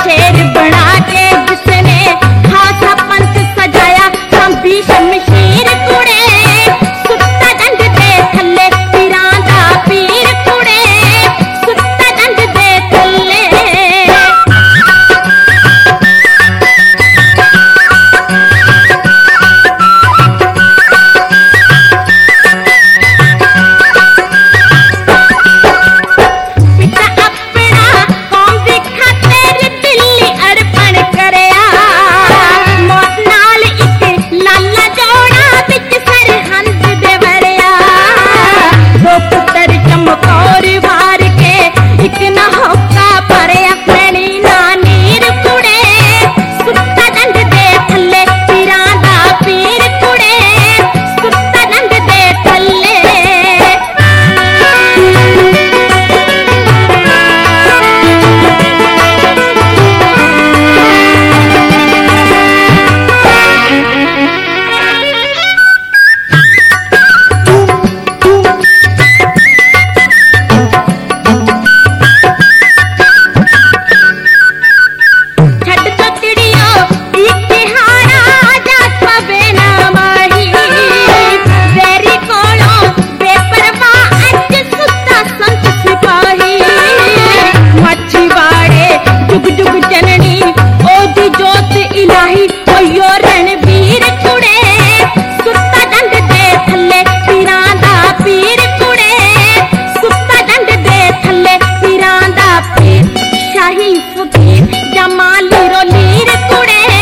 মাঠের डुग डुग चननी ओदी जोत इलाही होयो रणबीर कुड़े सुत्ता डंड दे थल्ले पीरां दा पीर कुड़े सुत्ता डंड दे थल्ले पीरां दा पीर। शाही फकीर जमाली रो नीर कुड़े